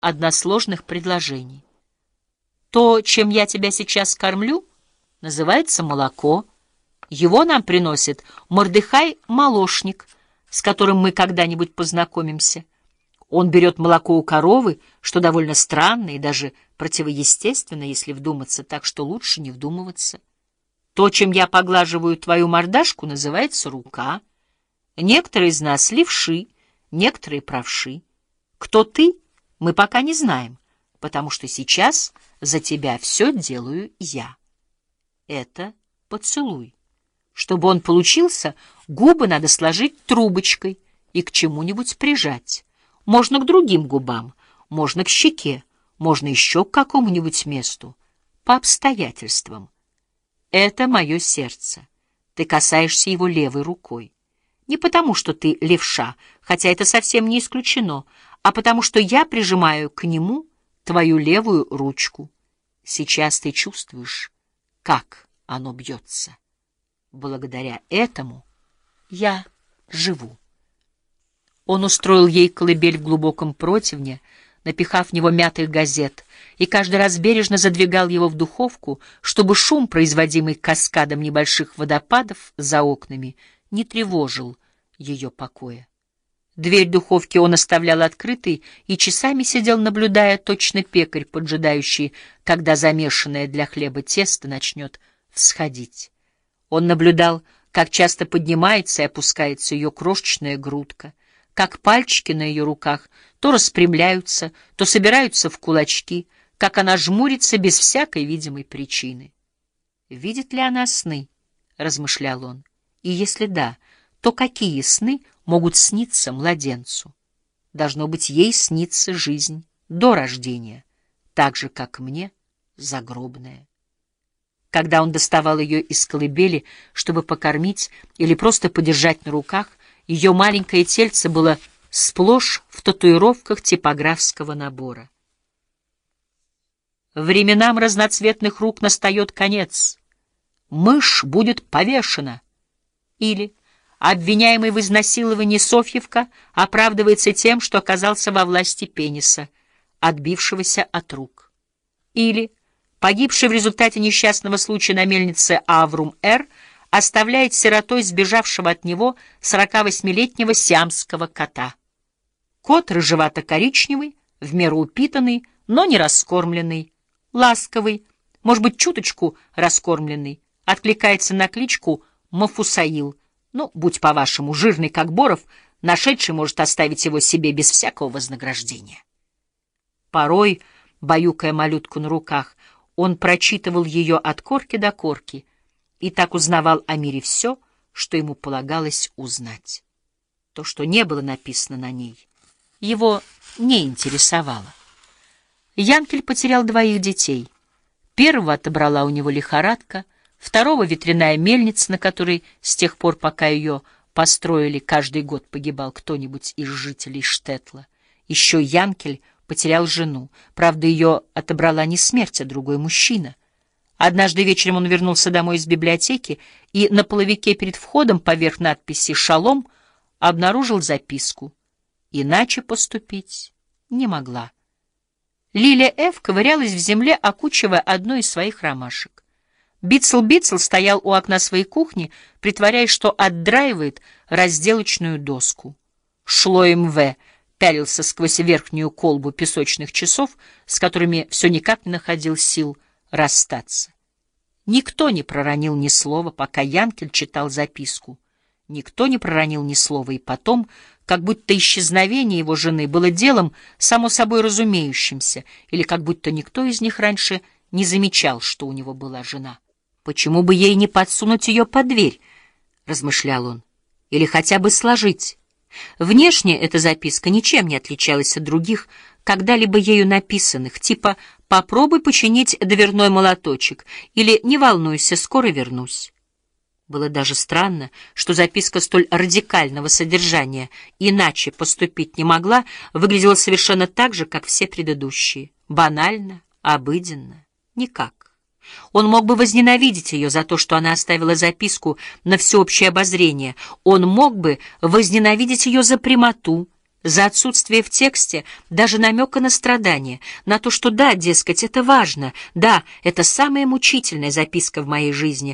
односложных предложений. То, чем я тебя сейчас кормлю, называется молоко. Его нам приносит Мордыхай-молошник, с которым мы когда-нибудь познакомимся. Он берет молоко у коровы, что довольно странно и даже противоестественно, если вдуматься, так что лучше не вдумываться. То, чем я поглаживаю твою мордашку, называется рука. Некоторые из нас левши, некоторые правши. Кто ты, мы пока не знаем, потому что сейчас за тебя все делаю я. Это поцелуй. Чтобы он получился, губы надо сложить трубочкой и к чему-нибудь прижать. Можно к другим губам, можно к щеке, можно еще к какому-нибудь месту, по обстоятельствам. Это мое сердце. Ты касаешься его левой рукой. Не потому, что ты левша, хотя это совсем не исключено, а потому, что я прижимаю к нему твою левую ручку. Сейчас ты чувствуешь, как оно бьется. Благодаря этому я живу. Он устроил ей колыбель в глубоком противне, напихав в него мятых газет, и каждый раз бережно задвигал его в духовку, чтобы шум, производимый каскадом небольших водопадов за окнами, не тревожил ее покоя. Дверь духовки он оставлял открытой и часами сидел, наблюдая точно пекарь, поджидающий, когда замешанное для хлеба тесто начнет всходить. Он наблюдал, как часто поднимается и опускается ее крошечная грудка, как пальчики на ее руках то распрямляются, то собираются в кулачки, как она жмурится без всякой видимой причины. «Видит ли она сны?» — размышлял он. «И если да, то какие сны могут сниться младенцу? Должно быть, ей снится жизнь до рождения, так же, как мне, загробная». Когда он доставал ее из колыбели, чтобы покормить или просто подержать на руках, ее маленькое тельце было сплошь в татуировках типографского набора. Временам разноцветных рук настает конец. Мышь будет повешена. Или обвиняемый в изнасиловании Софьевка оправдывается тем, что оказался во власти пениса, отбившегося от рук. Или Погибший в результате несчастного случая на мельнице Аврум-Р оставляет сиротой сбежавшего от него 48-летнего сиамского кота. Кот рыжевато-коричневый, в меру упитанный, но не раскормленный, ласковый, может быть, чуточку раскормленный, откликается на кличку Мафусаил. Ну, будь по-вашему, жирный, как Боров, нашедший может оставить его себе без всякого вознаграждения. Порой, баюкая малютку на руках, он прочитывал ее от корки до корки и так узнавал о мире все, что ему полагалось узнать. То, что не было написано на ней, его не интересовало. Янкель потерял двоих детей. Первого отобрала у него лихорадка, второго — ветряная мельница, на которой с тех пор, пока ее построили, каждый год погибал кто-нибудь из жителей Штетла. Еще Янкель — потерял жену. Правда, ее отобрала не смерть, а другой мужчина. Однажды вечером он вернулся домой из библиотеки и на половике перед входом поверх надписи «Шалом» обнаружил записку. Иначе поступить не могла. Лилия Ф. ковырялась в земле, окучивая одну из своих ромашек. Битцел-Битцел стоял у окна своей кухни, притворяясь, что отдраивает разделочную доску. Шлоем В пялился сквозь верхнюю колбу песочных часов, с которыми все никак не находил сил расстаться. Никто не проронил ни слова, пока Янкель читал записку. Никто не проронил ни слова и потом, как будто исчезновение его жены было делом само собой разумеющимся, или как будто никто из них раньше не замечал, что у него была жена. «Почему бы ей не подсунуть ее под дверь?» — размышлял он. «Или хотя бы сложить». Внешне эта записка ничем не отличалась от других, когда-либо ею написанных, типа «попробуй починить дверной молоточек» или «не волнуйся, скоро вернусь». Было даже странно, что записка столь радикального содержания иначе поступить не могла, выглядела совершенно так же, как все предыдущие. Банально, обыденно, никак. Он мог бы возненавидеть ее за то, что она оставила записку на всеобщее обозрение. Он мог бы возненавидеть ее за прямоту, за отсутствие в тексте даже намека на страдания, на то, что да, дескать, это важно, да, это самая мучительная записка в моей жизни,